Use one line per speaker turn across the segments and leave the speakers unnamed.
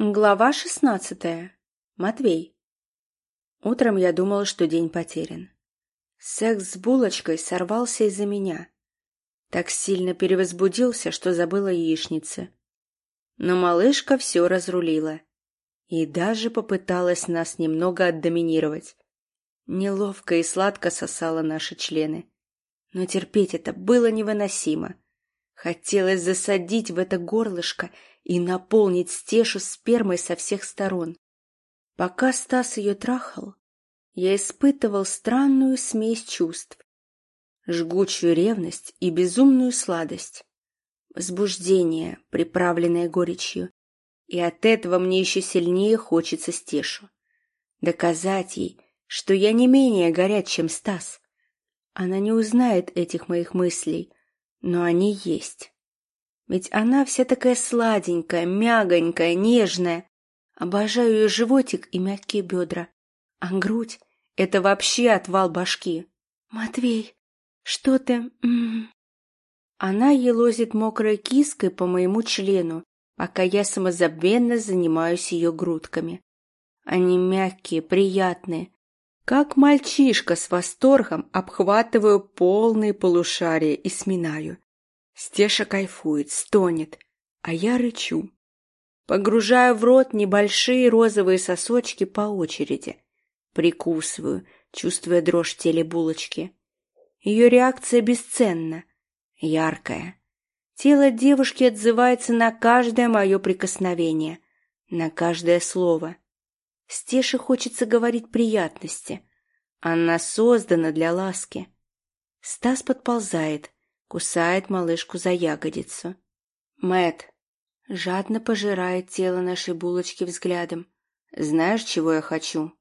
Глава шестнадцатая. Матвей. Утром я думала, что день потерян. Секс с булочкой сорвался из-за меня. Так сильно перевозбудился, что забыла яичницы. Но малышка все разрулила. И даже попыталась нас немного отдоминировать. Неловко и сладко сосала наши члены. Но терпеть это было невыносимо. Хотелось засадить в это горлышко и наполнить стешу спермой со всех сторон. Пока Стас ее трахал, я испытывал странную смесь чувств. Жгучую ревность и безумную сладость. Возбуждение, приправленное горечью. И от этого мне еще сильнее хочется Стешу. Доказать ей, что я не менее горят, чем Стас. Она не узнает этих моих мыслей, но они есть. Ведь она вся такая сладенькая, мягонькая, нежная. Обожаю ее животик и мягкие бедра. А грудь — это вообще отвал башки. «Матвей, что ты...» М -м. Она елозит мокрой киской по моему члену, пока я самозабвенно занимаюсь ее грудками. Они мягкие, приятные. Как мальчишка с восторгом обхватываю полные полушария и сминаю. Стеша кайфует, стонет, а я рычу. Погружаю в рот небольшие розовые сосочки по очереди. Прикусываю, чувствуя дрожь в теле булочки. Ее реакция бесценна, яркая. Тело девушки отзывается на каждое мое прикосновение, на каждое слово. Стеше хочется говорить приятности. Она создана для ласки. Стас подползает, кусает малышку за ягодицу. Мэт жадно пожирает тело нашей булочки взглядом. Знаешь, чего я хочу?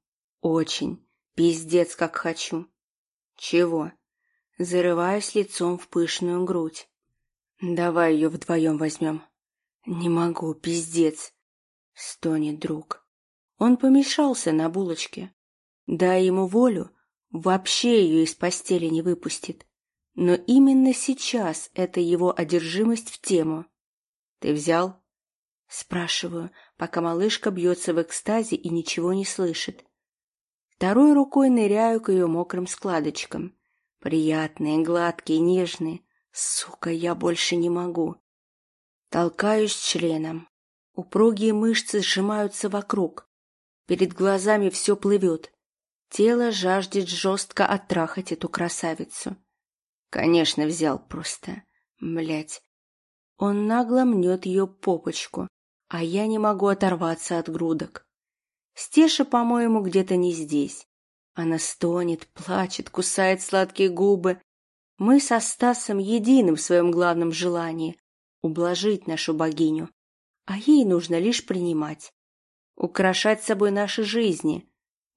Очень. Пиздец, как хочу. Чего? Зарываюсь лицом в пышную грудь. Давай ее вдвоем возьмем. Не могу, пиздец. Стонет друг. Он помешался на булочке. Дай ему волю, вообще ее из постели не выпустит. Но именно сейчас это его одержимость в тему. «Ты взял?» Спрашиваю, пока малышка бьется в экстазе и ничего не слышит. Второй рукой ныряю к ее мокрым складочкам. Приятные, гладкие, нежные. Сука, я больше не могу. Толкаюсь членом. Упругие мышцы сжимаются вокруг. Перед глазами все плывет. Тело жаждет жестко оттрахать эту красавицу. Конечно, взял просто. Блять. Он нагло мнет ее попочку, а я не могу оторваться от грудок. Стеша, по-моему, где-то не здесь. Она стонет, плачет, кусает сладкие губы. Мы со Стасом едины в своем главном желании — ублажить нашу богиню, а ей нужно лишь принимать, украшать собой наши жизни,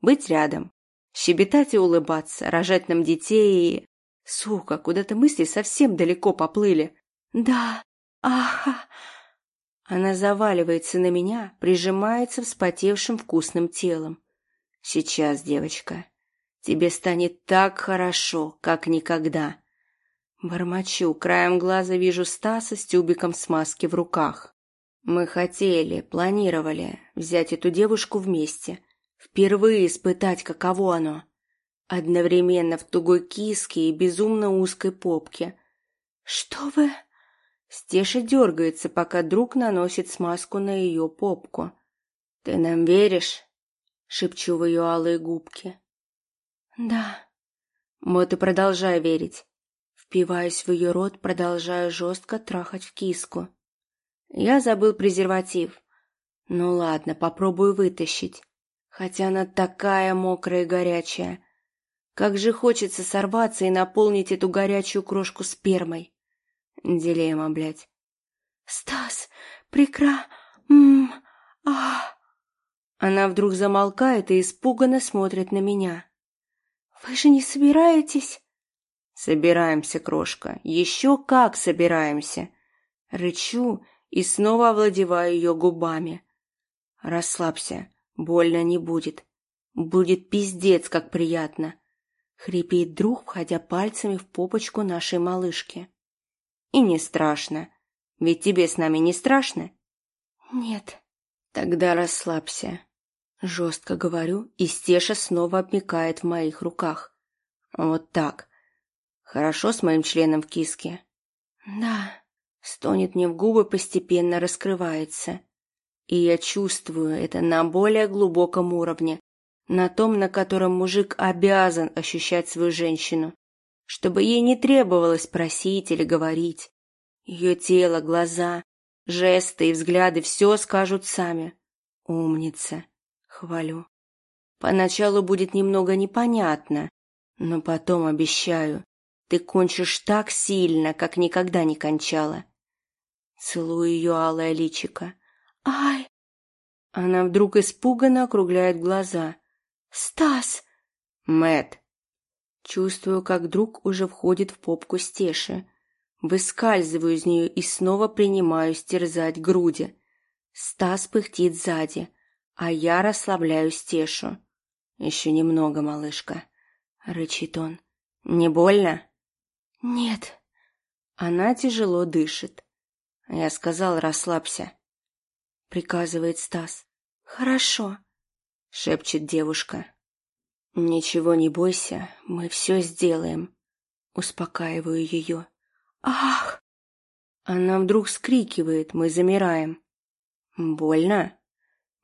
быть рядом, щебетать и улыбаться, рожать нам детей и... Сука, куда-то мысли совсем далеко поплыли. Да, аха. Она заваливается на меня, прижимается вспотевшим вкусным телом. Сейчас, девочка, тебе станет так хорошо, как никогда. Бормочу, краем глаза вижу Стаса с тюбиком смазки в руках. Мы хотели, планировали взять эту девушку вместе. Впервые испытать, каково оно. Одновременно в тугой киске и безумно узкой попке. «Что вы...» Стеша дергается, пока друг наносит смазку на ее попку. «Ты нам веришь?» — шепчу в ее алые губки. «Да». Вот и продолжай верить. Впиваюсь в ее рот, продолжаю жестко трахать в киску. Я забыл презерватив. Ну ладно, попробую вытащить. Хотя она такая мокрая и горячая. Как же хочется сорваться и наполнить эту горячую крошку спермой. Дилемма, блядь. Стас, прекра... М а Она вдруг замолкает и испуганно смотрит на меня. Вы же не собираетесь? Собираемся, крошка. Еще как собираемся. Рычу и снова овладеваю ее губами. Расслабься, больно не будет. Будет пиздец, как приятно хрипит друг, входя пальцами в попочку нашей малышки. И не страшно. Ведь тебе с нами не страшно? Нет. Тогда расслабься. Жестко говорю, и Стеша снова обмикает в моих руках. Вот так. Хорошо с моим членом в киске? Да. Стонет мне в губы, постепенно раскрывается. И я чувствую это на более глубоком уровне, на том, на котором мужик обязан ощущать свою женщину, чтобы ей не требовалось просить или говорить. Ее тело, глаза, жесты и взгляды все скажут сами. Умница. Хвалю. Поначалу будет немного непонятно, но потом, обещаю, ты кончишь так сильно, как никогда не кончала. Целую ее алое личико. Ай! Она вдруг испуганно округляет глаза. Стас! Мэт. Чувствую, как друг уже входит в попку Стеши. Выскальзываю из нее и снова принимаюсь терзать груди. Стас пыхтит сзади а я расслабляю Стешу. «Еще немного, малышка», — рычит он. «Не больно?» «Нет». Она тяжело дышит. Я сказал, расслабься. Приказывает Стас. «Хорошо», — шепчет девушка. «Ничего не бойся, мы все сделаем», — успокаиваю ее. «Ах!» Она вдруг скрикивает, мы замираем. «Больно?»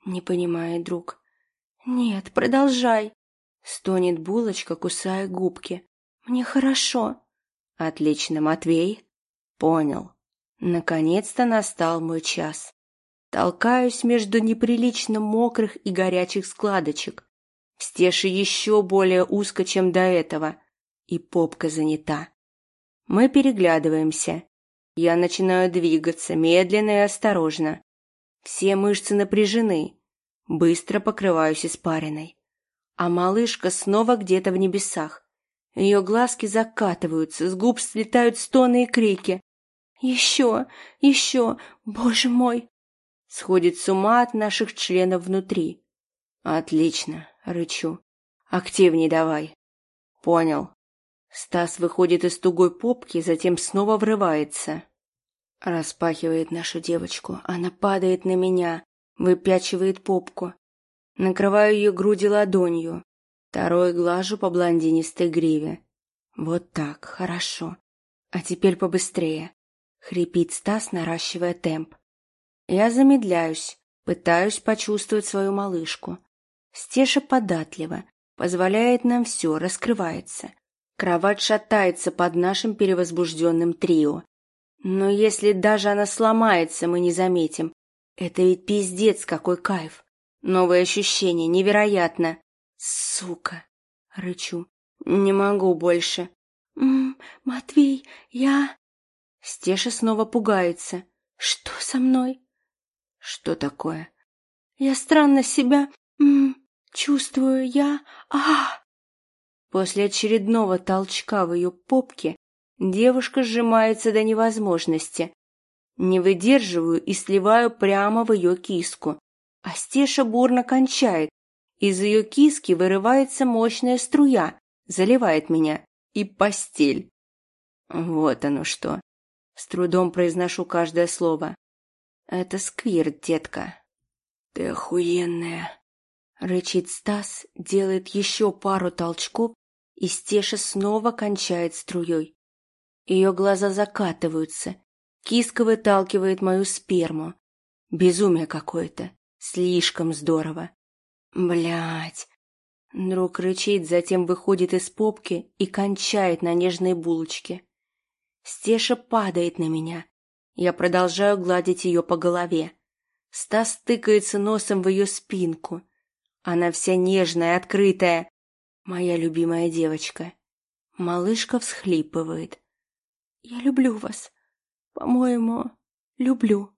Не понимает друг. Нет, продолжай. Стонет булочка, кусая губки. Мне хорошо. Отлично, Матвей. Понял. Наконец-то настал мой час. Толкаюсь между неприлично мокрых и горячих складочек. В стеше еще более узко, чем до этого. И попка занята. Мы переглядываемся. Я начинаю двигаться медленно и осторожно. Все мышцы напряжены. Быстро покрываюсь испариной. А малышка снова где-то в небесах. Ее глазки закатываются, с губ слетают стоны и крики. «Еще! Еще! Боже мой!» Сходит с ума от наших членов внутри. «Отлично!» — рычу. «Активней давай!» «Понял!» Стас выходит из тугой попки, затем снова врывается. Распахивает нашу девочку. Она падает на меня, выпячивает попку. Накрываю ее груди ладонью. Второй глажу по блондинистой гриве. Вот так, хорошо. А теперь побыстрее. Хрипит Стас, наращивая темп. Я замедляюсь, пытаюсь почувствовать свою малышку. Стеша податлива, позволяет нам все, раскрывается. Кровать шатается под нашим перевозбужденным трио. Но если даже она сломается, мы не заметим. Это ведь пиздец, какой кайф. Новое ощущение, невероятно. Сука, рычу. Не могу больше. М -м, Матвей, я... Стеша снова пугается. Что со мной? Что такое? Я странно себя м -м, чувствую. Я... а После очередного толчка в ее попке Девушка сжимается до невозможности. Не выдерживаю и сливаю прямо в ее киску. А Стеша бурно кончает. Из ее киски вырывается мощная струя, заливает меня. И постель. Вот оно что. С трудом произношу каждое слово. Это сквирт, детка. Ты охуенная. Рычит Стас, делает еще пару толчков, и Стеша снова кончает струей. Ее глаза закатываются. Киска выталкивает мою сперму. Безумие какое-то. Слишком здорово. Блять. Друг рычит, затем выходит из попки и кончает на нежной булочке. Стеша падает на меня. Я продолжаю гладить ее по голове. Стас тыкается носом в ее спинку. Она вся нежная, открытая. Моя любимая девочка. Малышка всхлипывает. Я люблю вас. По-моему, люблю.